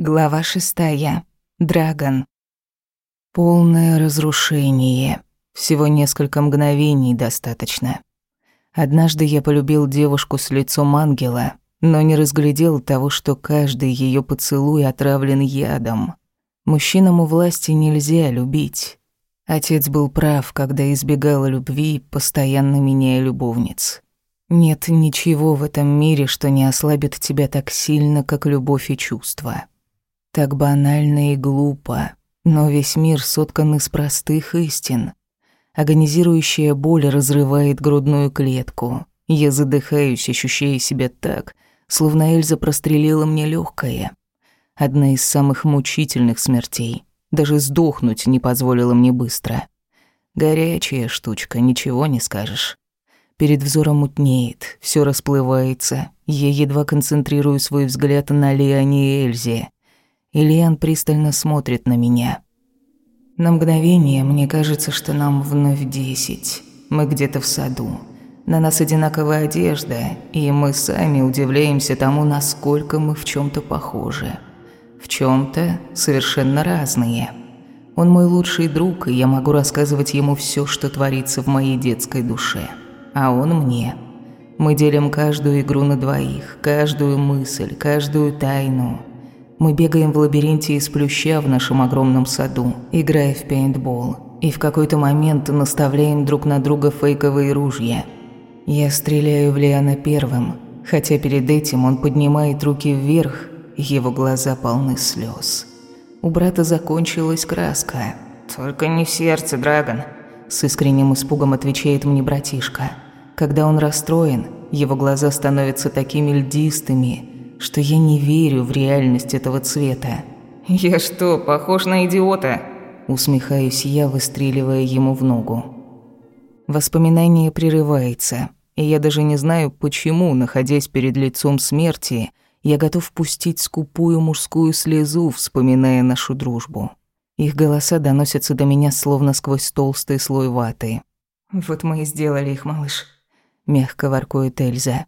Глава шестая. Драгон. Полное разрушение. Всего несколько мгновений достаточно. Однажды я полюбил девушку с лицом ангела, но не разглядел того, что каждый ее поцелуй отравлен ядом. Мужчинам у власти нельзя любить. Отец был прав, когда избегал любви, постоянно меняя любовниц. Нет ничего в этом мире, что не ослабит тебя так сильно, как любовь и чувства. Так банально и глупо, но весь мир соткан из простых истин. Агонизирующая боль разрывает грудную клетку. Я задыхаюсь, ощущая себя так, словно Эльза прострелила мне легкое. Одна из самых мучительных смертей. Даже сдохнуть не позволила мне быстро. Горячая штучка, ничего не скажешь. Перед взором мутнеет, все расплывается. Я едва концентрирую свой взгляд на Леоне и Эльзе. Ильян пристально смотрит на меня. На мгновение мне кажется, что нам вновь десять. Мы где-то в саду. На нас одинаковая одежда, и мы сами удивляемся тому, насколько мы в чем то похожи. В чем то совершенно разные. Он мой лучший друг, и я могу рассказывать ему все, что творится в моей детской душе. А он мне. Мы делим каждую игру на двоих, каждую мысль, каждую тайну. Мы бегаем в лабиринте из плюща в нашем огромном саду, играя в пейнтбол. И в какой-то момент наставляем друг на друга фейковые ружья. Я стреляю в Лиана первым, хотя перед этим он поднимает руки вверх, его глаза полны слез. У брата закончилась краска. «Только не в сердце, Драгон», – с искренним испугом отвечает мне братишка. Когда он расстроен, его глаза становятся такими льдистыми – что я не верю в реальность этого цвета. «Я что, похож на идиота?» Усмехаюсь я, выстреливая ему в ногу. Воспоминание прерывается, и я даже не знаю, почему, находясь перед лицом смерти, я готов пустить скупую мужскую слезу, вспоминая нашу дружбу. Их голоса доносятся до меня словно сквозь толстый слой ваты. «Вот мы и сделали их, малыш», — мягко воркует Эльза.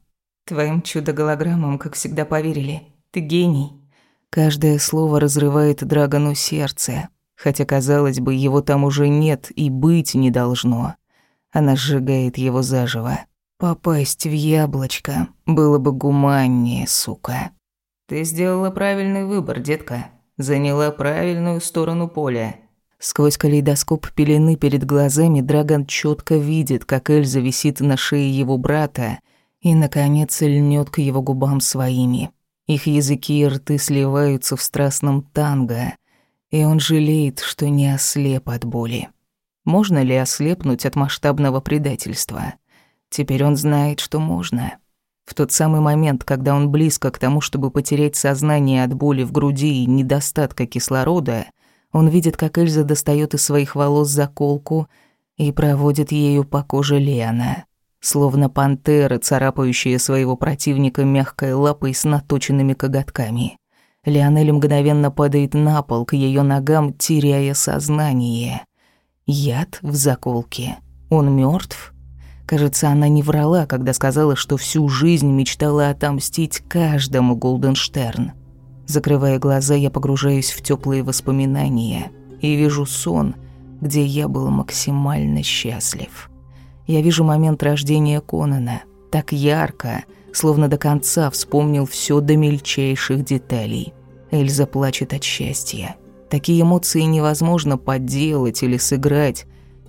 Твоим чудо-голограммам, как всегда, поверили. Ты гений. Каждое слово разрывает Драгону сердце, хотя, казалось бы, его там уже нет и быть не должно. Она сжигает его заживо. Попасть в яблочко было бы гуманнее, сука. Ты сделала правильный выбор, детка. Заняла правильную сторону поля. Сквозь калейдоскоп пелены перед глазами Драгон четко видит, как Эльза висит на шее его брата и, наконец, льнет к его губам своими. Их языки и рты сливаются в страстном танго, и он жалеет, что не ослеп от боли. Можно ли ослепнуть от масштабного предательства? Теперь он знает, что можно. В тот самый момент, когда он близко к тому, чтобы потерять сознание от боли в груди и недостатка кислорода, он видит, как Эльза достает из своих волос заколку и проводит ею по коже Леона словно пантера, царапающая своего противника мягкой лапой с наточенными коготками. Леонель мгновенно падает на пол к ее ногам, теряя сознание. Яд в заколке. Он мертв? Кажется, она не врала, когда сказала, что всю жизнь мечтала отомстить каждому Голденштерн. Закрывая глаза, я погружаюсь в теплые воспоминания и вижу сон, где я был максимально счастлив. Я вижу момент рождения Конана, так ярко, словно до конца вспомнил все до мельчайших деталей. Эльза плачет от счастья. Такие эмоции невозможно подделать или сыграть.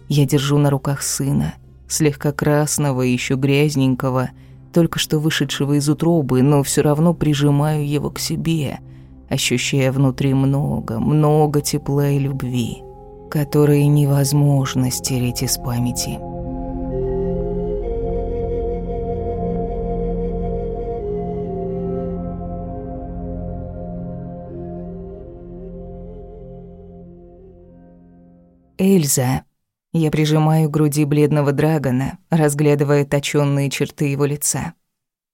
Я держу на руках сына, слегка красного и еще грязненького, только что вышедшего из утробы, но все равно прижимаю его к себе, ощущая внутри много, много тепла и любви, которые невозможно стереть из памяти. Эльза. Я прижимаю к груди бледного драгона, разглядывая точёные черты его лица.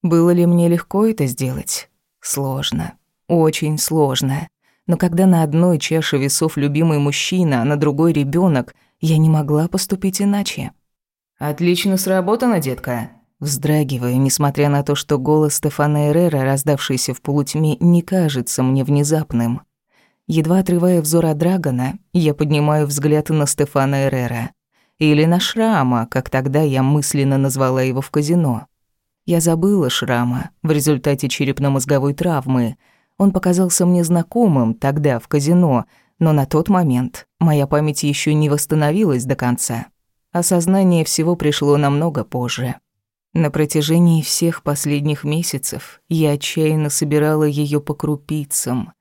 Было ли мне легко это сделать? Сложно. Очень сложно. Но когда на одной чаше весов любимый мужчина, а на другой ребенок, я не могла поступить иначе. «Отлично сработано, детка», Вздрагиваю, несмотря на то, что голос Стефана Эррера, раздавшийся в полутьме, не кажется мне внезапным. Едва отрывая взор от Драгона, я поднимаю взгляд на Стефана Эррера. Или на Шрама, как тогда я мысленно назвала его в казино. Я забыла Шрама в результате черепно-мозговой травмы. Он показался мне знакомым тогда в казино, но на тот момент моя память еще не восстановилась до конца. Осознание всего пришло намного позже. На протяжении всех последних месяцев я отчаянно собирала ее по крупицам,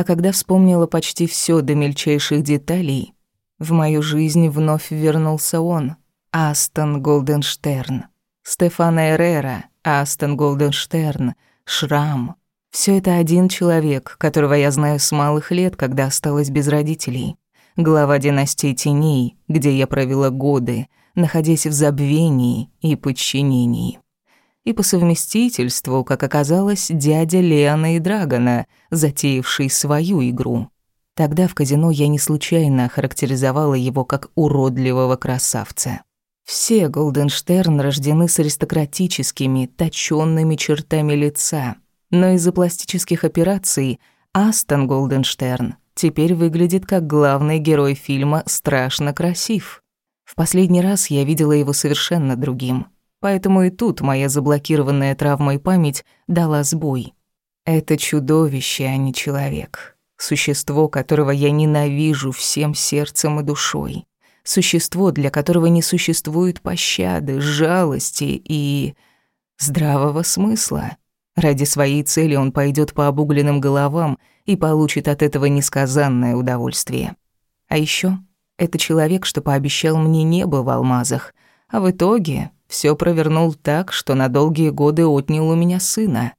а когда вспомнила почти все до мельчайших деталей, в мою жизнь вновь вернулся он, Астон Голденштерн. Стефана Эррера, Астон Голденштерн, Шрам. Все это один человек, которого я знаю с малых лет, когда осталась без родителей. Глава династии теней, где я провела годы, находясь в забвении и подчинении. И по совместительству, как оказалось, дядя Леона и Драгона, затеявший свою игру. Тогда в казино я не случайно охарактеризовала его как уродливого красавца. Все Голденштерн рождены с аристократическими, точёными чертами лица, но из-за пластических операций Астон Голденштерн теперь выглядит как главный герой фильма «Страшно красив». В последний раз я видела его совершенно другим, поэтому и тут моя заблокированная травмой память дала сбой. Это чудовище, а не человек. Существо, которого я ненавижу всем сердцем и душой. Существо, для которого не существует пощады, жалости и... здравого смысла. Ради своей цели он пойдет по обугленным головам и получит от этого несказанное удовольствие. А еще это человек, что пообещал мне небо в алмазах, а в итоге все провернул так, что на долгие годы отнял у меня сына.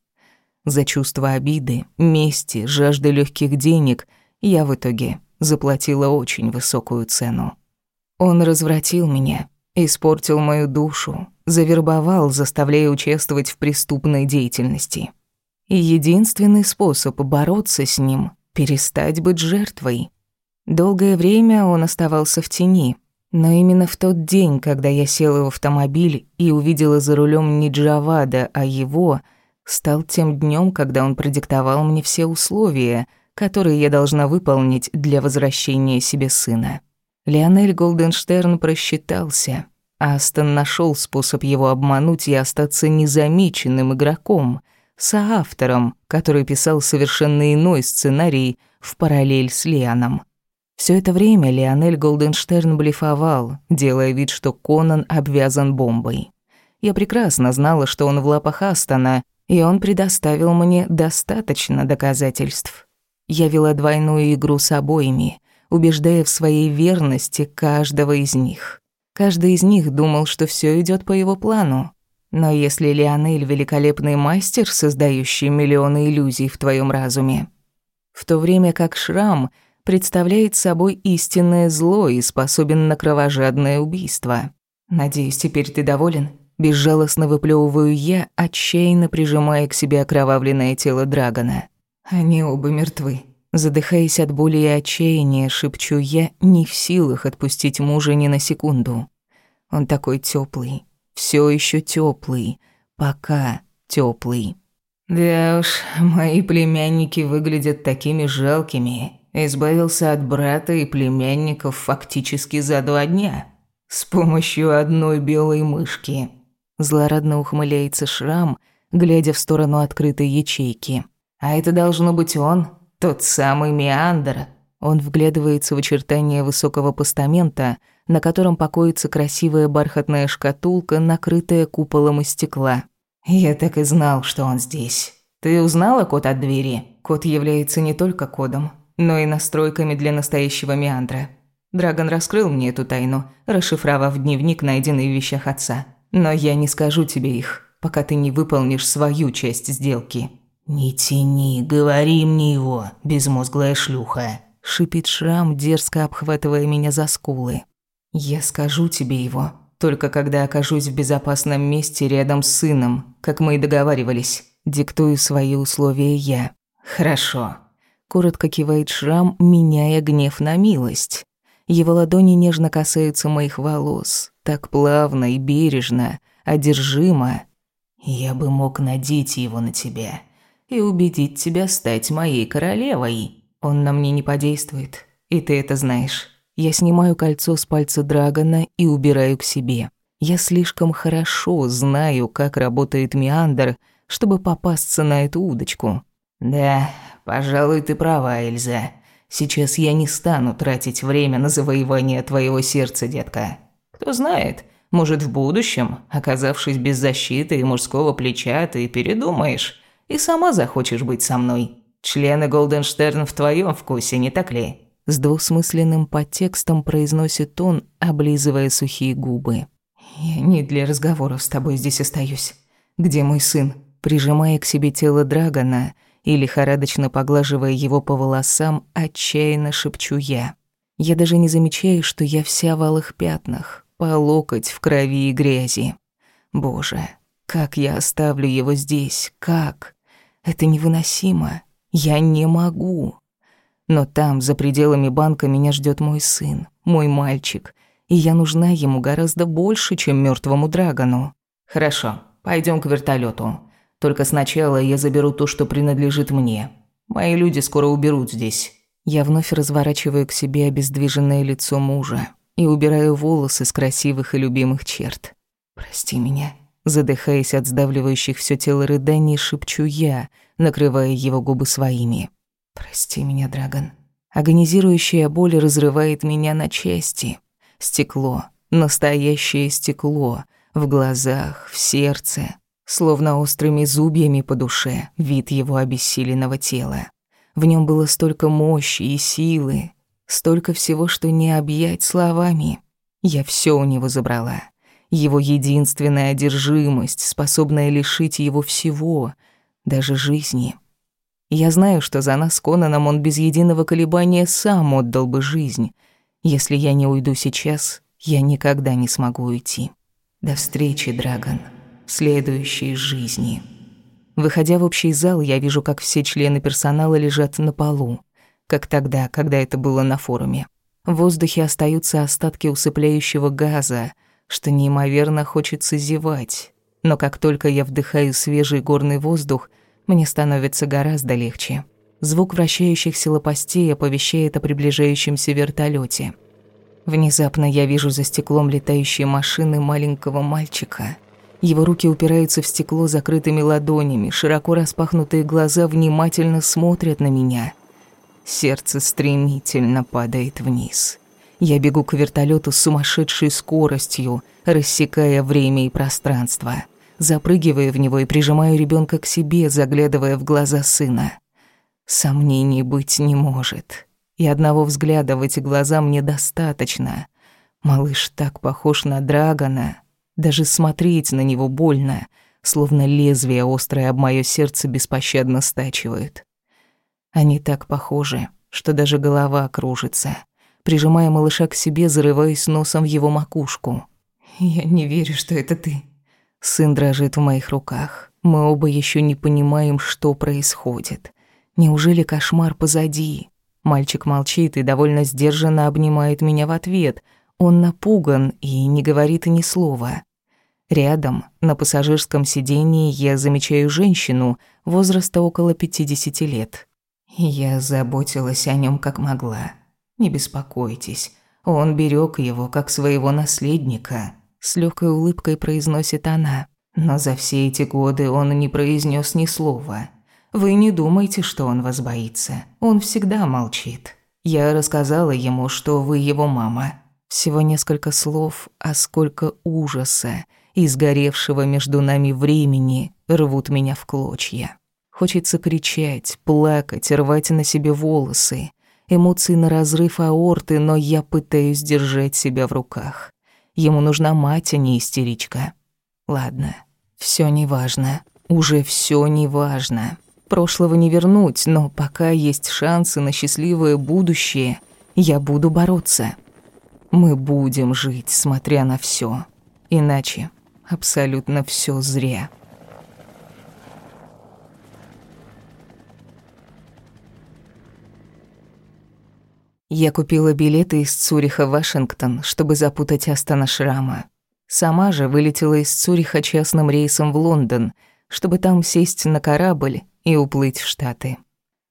За чувство обиды, мести, жажды легких денег я в итоге заплатила очень высокую цену. Он развратил меня, испортил мою душу, завербовал, заставляя участвовать в преступной деятельности. И единственный способ бороться с ним — перестать быть жертвой. Долгое время он оставался в тени, но именно в тот день, когда я села в автомобиль и увидела за рулем не Джавада, а его — стал тем днем, когда он продиктовал мне все условия, которые я должна выполнить для возвращения себе сына. Леонель Голденштерн просчитался. Астон нашел способ его обмануть и остаться незамеченным игроком, соавтором, который писал совершенно иной сценарий в параллель с Леоном. Все это время Леонель Голденштерн блефовал, делая вид, что Конан обвязан бомбой. Я прекрасно знала, что он в лапах Астона, и он предоставил мне достаточно доказательств. Я вела двойную игру с обоими, убеждая в своей верности каждого из них. Каждый из них думал, что все идет по его плану. Но если Леонель — великолепный мастер, создающий миллионы иллюзий в твоем разуме, в то время как Шрам представляет собой истинное зло и способен на кровожадное убийство. Надеюсь, теперь ты доволен? Безжалостно выплевываю я, отчаянно прижимая к себе окровавленное тело Драгона. Они оба мертвы. Задыхаясь от боли и отчаяния, шепчу я, не в силах отпустить мужа ни на секунду. Он такой теплый, все еще теплый, пока теплый. Да уж, мои племянники выглядят такими жалкими. Избавился от брата и племянников фактически за два дня. С помощью одной белой мышки. Злорадно ухмыляется Шрам, глядя в сторону открытой ячейки. «А это должно быть он, тот самый Меандр». Он вглядывается в очертания высокого постамента, на котором покоится красивая бархатная шкатулка, накрытая куполом из стекла. «Я так и знал, что он здесь. Ты узнала код от двери? Код является не только кодом, но и настройками для настоящего Меандра. Драгон раскрыл мне эту тайну, расшифровав дневник, найденный в вещах отца. Но я не скажу тебе их, пока ты не выполнишь свою часть сделки». «Не тяни, говори мне его, безмозглая шлюха», — шипит Шрам, дерзко обхватывая меня за скулы. «Я скажу тебе его, только когда окажусь в безопасном месте рядом с сыном, как мы и договаривались. Диктую свои условия я». «Хорошо», — коротко кивает Шрам, меняя гнев на милость. Его ладони нежно касаются моих волос, так плавно и бережно, одержимо. Я бы мог надеть его на тебя и убедить тебя стать моей королевой. Он на мне не подействует, и ты это знаешь. Я снимаю кольцо с пальца Драгона и убираю к себе. Я слишком хорошо знаю, как работает Меандр, чтобы попасться на эту удочку. Да, пожалуй, ты права, Эльза. Сейчас я не стану тратить время на завоевание твоего сердца, детка. Кто знает, может, в будущем, оказавшись без защиты и мужского плеча, ты передумаешь и сама захочешь быть со мной. Члены Голденштерн в твоем вкусе, не так ли? С двусмысленным подтекстом произносит он, облизывая сухие губы. Я не для разговоров с тобой здесь остаюсь. Где мой сын? Прижимая к себе тело Драгона и лихорадочно поглаживая его по волосам, отчаянно шепчу я. Я даже не замечаю, что я вся в алых пятнах, по локоть в крови и грязи. Боже, как я оставлю его здесь? Как? Это невыносимо. Я не могу. Но там, за пределами банка, меня ждет мой сын, мой мальчик, и я нужна ему гораздо больше, чем мертвому драгону. Хорошо, пойдем к вертолету. Только сначала я заберу то, что принадлежит мне. Мои люди скоро уберут здесь. Я вновь разворачиваю к себе обездвиженное лицо мужа и убираю волосы с красивых и любимых черт. Прости меня. Задыхаясь от сдавливающих все тело рыданий, шепчу я, накрывая его губы своими. «Прости меня, Драгон». Агонизирующая боль разрывает меня на части. Стекло, настоящее стекло, в глазах, в сердце, словно острыми зубьями по душе, вид его обессиленного тела. В нем было столько мощи и силы, столько всего, что не объять словами. Я все у него забрала. Его единственная одержимость, способная лишить его всего, даже жизни. Я знаю, что за нас с Конаном он без единого колебания сам отдал бы жизнь. Если я не уйду сейчас, я никогда не смогу уйти. До встречи, Драгон следующей жизни. Выходя в общий зал, я вижу, как все члены персонала лежат на полу, как тогда, когда это было на форуме. В воздухе остаются остатки усыпляющего газа, что неимоверно хочется зевать. Но как только я вдыхаю свежий горный воздух, мне становится гораздо легче. Звук вращающихся лопастей оповещает о приближающемся вертолете. Внезапно я вижу за стеклом летающие машины маленького мальчика — его руки упираются в стекло закрытыми ладонями, широко распахнутые глаза внимательно смотрят на меня. Сердце стремительно падает вниз. Я бегу к вертолету с сумасшедшей скоростью, рассекая время и пространство. Запрыгивая в него и прижимаю ребенка к себе, заглядывая в глаза сына. Сомнений быть не может. И одного взгляда в эти глаза мне достаточно. Малыш так похож на Драгона, даже смотреть на него больно, словно лезвие острое об моё сердце беспощадно стачивают. Они так похожи, что даже голова кружится. Прижимая малыша к себе, зарываюсь носом в его макушку. «Я не верю, что это ты». Сын дрожит в моих руках. Мы оба еще не понимаем, что происходит. Неужели кошмар позади? Мальчик молчит и довольно сдержанно обнимает меня в ответ. Он напуган и не говорит ни слова. Рядом, на пассажирском сидении, я замечаю женщину возраста около 50 лет. Я заботилась о нем как могла. Не беспокойтесь, он берег его как своего наследника. С легкой улыбкой произносит она. Но за все эти годы он не произнес ни слова. Вы не думайте, что он вас боится. Он всегда молчит. Я рассказала ему, что вы его мама. Всего несколько слов, а сколько ужаса и сгоревшего между нами времени рвут меня в клочья. Хочется кричать, плакать, рвать на себе волосы. Эмоции на разрыв аорты, но я пытаюсь держать себя в руках. Ему нужна мать, а не истеричка. Ладно, все неважно. Уже все неважно. Прошлого не вернуть, но пока есть шансы на счастливое будущее, я буду бороться. Мы будем жить, смотря на все. Иначе абсолютно все зря. Я купила билеты из Цюриха в Вашингтон, чтобы запутать Астана Шрама. Сама же вылетела из Цюриха частным рейсом в Лондон, чтобы там сесть на корабль и уплыть в Штаты.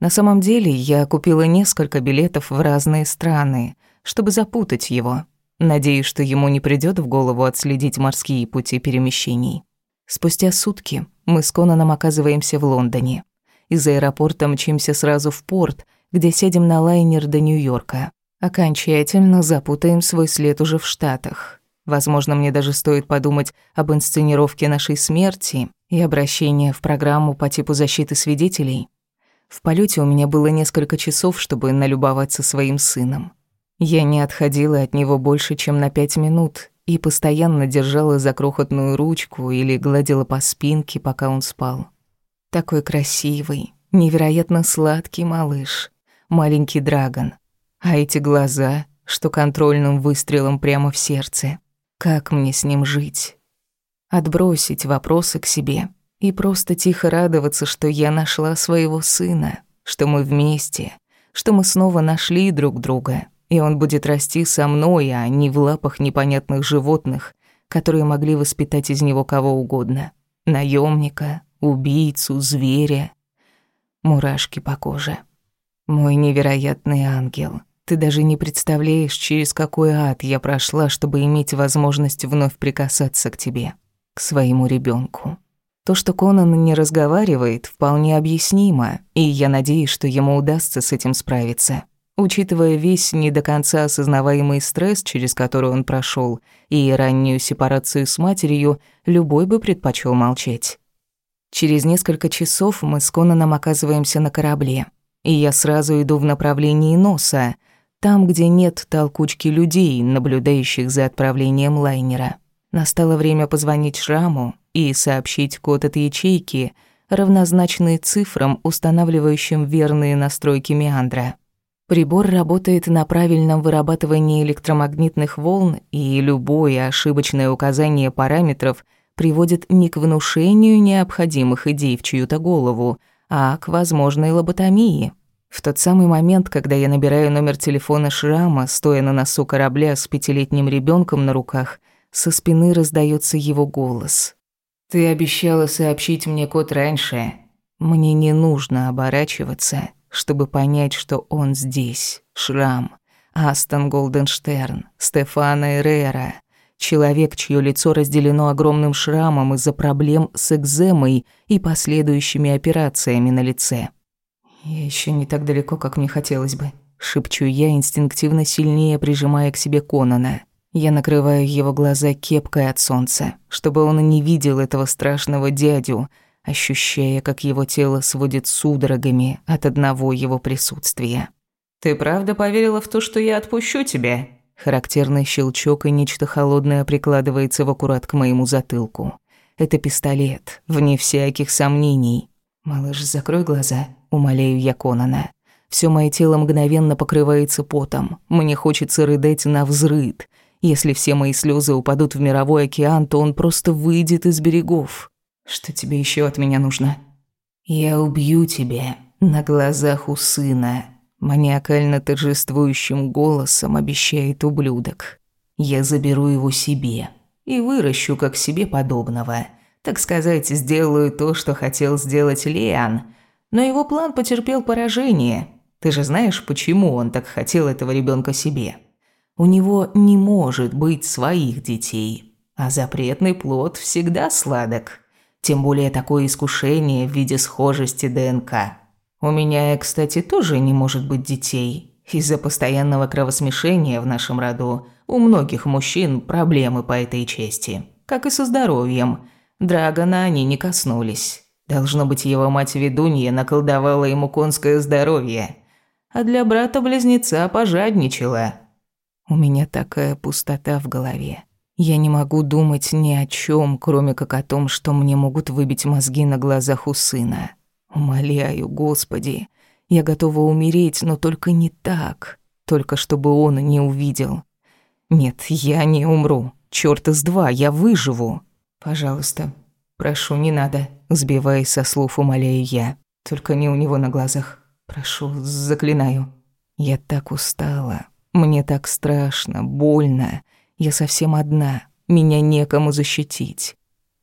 На самом деле я купила несколько билетов в разные страны, чтобы запутать его. Надеюсь, что ему не придёт в голову отследить морские пути перемещений. Спустя сутки мы с Конаном оказываемся в Лондоне. Из аэропорта мчимся сразу в порт, где сядем на лайнер до Нью-Йорка. Окончательно запутаем свой след уже в Штатах. Возможно, мне даже стоит подумать об инсценировке нашей смерти и обращении в программу по типу защиты свидетелей. В полете у меня было несколько часов, чтобы налюбоваться своим сыном. Я не отходила от него больше, чем на пять минут, и постоянно держала за крохотную ручку или гладила по спинке, пока он спал. Такой красивый, невероятно сладкий малыш, маленький драгон. А эти глаза, что контрольным выстрелом прямо в сердце. Как мне с ним жить? Отбросить вопросы к себе — и просто тихо радоваться, что я нашла своего сына, что мы вместе, что мы снова нашли друг друга, и он будет расти со мной, а не в лапах непонятных животных, которые могли воспитать из него кого угодно. наемника, убийцу, зверя. Мурашки по коже. Мой невероятный ангел. Ты даже не представляешь, через какой ад я прошла, чтобы иметь возможность вновь прикасаться к тебе, к своему ребенку. То, что Конан не разговаривает, вполне объяснимо, и я надеюсь, что ему удастся с этим справиться. Учитывая весь не до конца осознаваемый стресс, через который он прошел, и раннюю сепарацию с матерью, любой бы предпочел молчать. Через несколько часов мы с Конаном оказываемся на корабле, и я сразу иду в направлении носа, там, где нет толкучки людей, наблюдающих за отправлением лайнера. Настало время позвонить Шраму и сообщить код от ячейки, равнозначный цифрам, устанавливающим верные настройки меандра. Прибор работает на правильном вырабатывании электромагнитных волн, и любое ошибочное указание параметров приводит не к внушению необходимых идей в чью-то голову, а к возможной лоботомии. В тот самый момент, когда я набираю номер телефона Шрама, стоя на носу корабля с пятилетним ребенком на руках, со спины раздается его голос. «Ты обещала сообщить мне код раньше. Мне не нужно оборачиваться, чтобы понять, что он здесь. Шрам. Астон Голденштерн. Стефана Эррера. Человек, чье лицо разделено огромным шрамом из-за проблем с экземой и последующими операциями на лице. «Я еще не так далеко, как мне хотелось бы», — шепчу я, инстинктивно сильнее прижимая к себе Конана. Я накрываю его глаза кепкой от солнца, чтобы он не видел этого страшного дядю, ощущая, как его тело сводит судорогами от одного его присутствия. «Ты правда поверила в то, что я отпущу тебя?» Характерный щелчок и нечто холодное прикладывается в аккурат к моему затылку. Это пистолет, вне всяких сомнений. «Малыш, закрой глаза», — умоляю я Конана. Всё мое тело мгновенно покрывается потом. Мне хочется рыдать на взрыд. Если все мои слезы упадут в мировой океан, то он просто выйдет из берегов. Что тебе еще от меня нужно? Я убью тебя на глазах у сына. Маниакально торжествующим голосом обещает ублюдок. Я заберу его себе и выращу как себе подобного. Так сказать, сделаю то, что хотел сделать Лиан. Но его план потерпел поражение. Ты же знаешь, почему он так хотел этого ребенка себе? У него не может быть своих детей, а запретный плод всегда сладок. Тем более такое искушение в виде схожести ДНК. У меня, кстати, тоже не может быть детей. Из-за постоянного кровосмешения в нашем роду у многих мужчин проблемы по этой части. Как и со здоровьем. Драгона они не коснулись. Должно быть, его мать-ведунья наколдовала ему конское здоровье. А для брата-близнеца пожадничала. У меня такая пустота в голове. Я не могу думать ни о чем, кроме как о том, что мне могут выбить мозги на глазах у сына. Умоляю, Господи, я готова умереть, но только не так, только чтобы он не увидел. Нет, я не умру. Чёрт из два, я выживу. Пожалуйста, прошу, не надо, сбиваясь со слов, умоляю я. Только не у него на глазах. Прошу, заклинаю. Я так устала. Мне так страшно, больно. Я совсем одна. Меня некому защитить.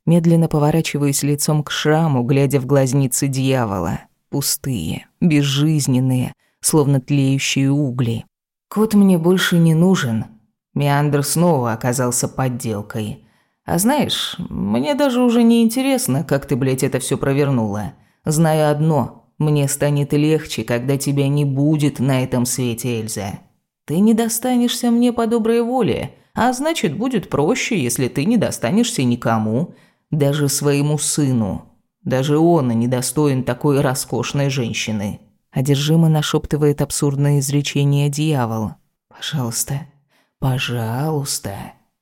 Медленно поворачиваюсь лицом к шраму, глядя в глазницы дьявола. Пустые, безжизненные, словно тлеющие угли. Кот мне больше не нужен. Меандр снова оказался подделкой. А знаешь, мне даже уже не интересно, как ты, блядь, это все провернула. Знаю одно, мне станет легче, когда тебя не будет на этом свете, Эльза. Ты не достанешься мне по доброй воле, а значит, будет проще, если ты не достанешься никому, даже своему сыну. Даже он не достоин такой роскошной женщины. Одержимо нашептывает абсурдное изречение дьявол. Пожалуйста, пожалуйста.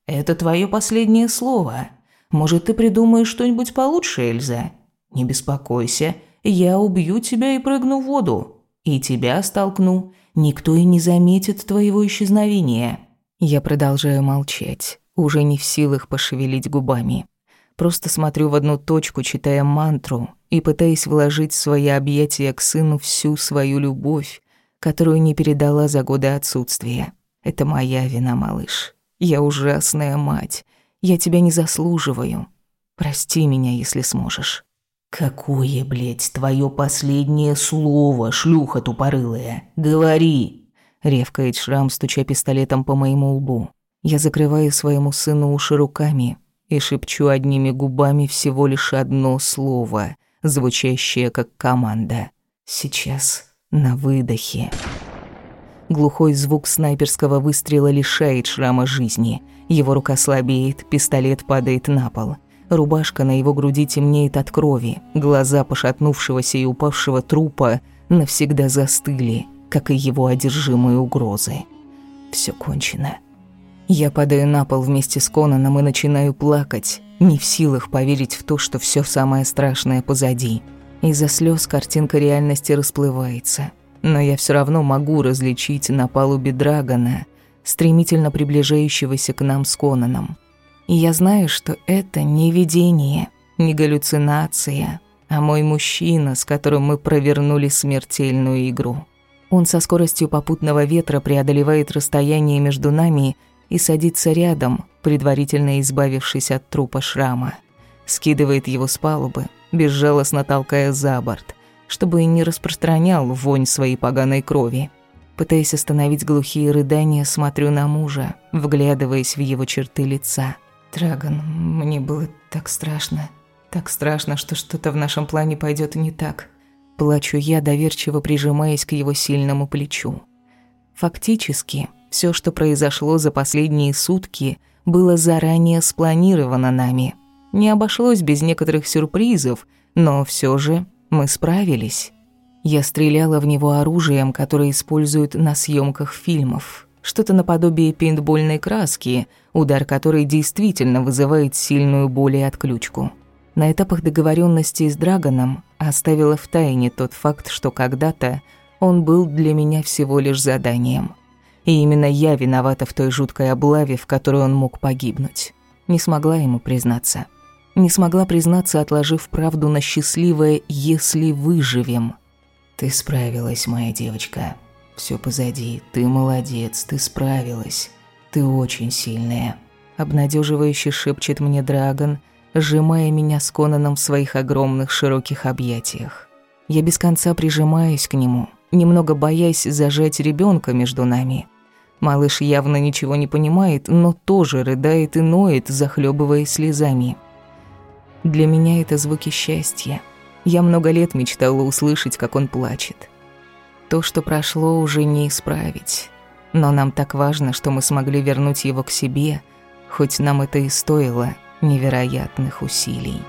Это твое последнее слово. Может, ты придумаешь что-нибудь получше, Эльза? Не беспокойся, я убью тебя и прыгну в воду. И тебя столкну. Никто и не заметит твоего исчезновения. Я продолжаю молчать, уже не в силах пошевелить губами. Просто смотрю в одну точку, читая мантру и пытаясь вложить в свои объятия к сыну всю свою любовь, которую не передала за годы отсутствия. Это моя вина, малыш. Я ужасная мать. Я тебя не заслуживаю. Прости меня, если сможешь. Какое, блядь, твое последнее слово, шлюха тупорылая? Говори, ревкает Шрам, стуча пистолетом по моему лбу. Я закрываю своему сыну уши руками и шепчу одними губами всего лишь одно слово, звучащее как команда. Сейчас на выдохе. Глухой звук снайперского выстрела лишает шрама жизни. Его рука слабеет, пистолет падает на пол. Рубашка на его груди темнеет от крови. Глаза пошатнувшегося и упавшего трупа навсегда застыли, как и его одержимые угрозы. Все кончено. Я падаю на пол вместе с Конаном и начинаю плакать, не в силах поверить в то, что все самое страшное позади. Из-за слез картинка реальности расплывается, но я все равно могу различить на палубе Драгона, стремительно приближающегося к нам с Конаном. И я знаю, что это не видение, не галлюцинация, а мой мужчина, с которым мы провернули смертельную игру. Он со скоростью попутного ветра преодолевает расстояние между нами и садится рядом, предварительно избавившись от трупа шрама. Скидывает его с палубы, безжалостно толкая за борт, чтобы не распространял вонь своей поганой крови. Пытаясь остановить глухие рыдания, смотрю на мужа, вглядываясь в его черты лица. «Драгон, мне было так страшно. Так страшно, что что-то в нашем плане пойдет не так». Плачу я, доверчиво прижимаясь к его сильному плечу. Фактически, все, что произошло за последние сутки, было заранее спланировано нами. Не обошлось без некоторых сюрпризов, но все же мы справились. Я стреляла в него оружием, которое используют на съемках фильмов. Что-то наподобие пейнтбольной краски, удар которой действительно вызывает сильную боль и отключку. На этапах договоренности с Драгоном оставила в тайне тот факт, что когда-то он был для меня всего лишь заданием – и именно я виновата в той жуткой облаве, в которой он мог погибнуть. Не смогла ему признаться. Не смогла признаться, отложив правду на счастливое «если выживем». «Ты справилась, моя девочка. Все позади. Ты молодец, ты справилась. Ты очень сильная». Обнадеживающе шепчет мне Драгон, сжимая меня с Конаном в своих огромных широких объятиях. Я без конца прижимаюсь к нему, немного боясь зажать ребенка между нами – Малыш явно ничего не понимает, но тоже рыдает и ноет, захлебываясь слезами. Для меня это звуки счастья. Я много лет мечтала услышать, как он плачет. То, что прошло, уже не исправить. Но нам так важно, что мы смогли вернуть его к себе, хоть нам это и стоило невероятных усилий.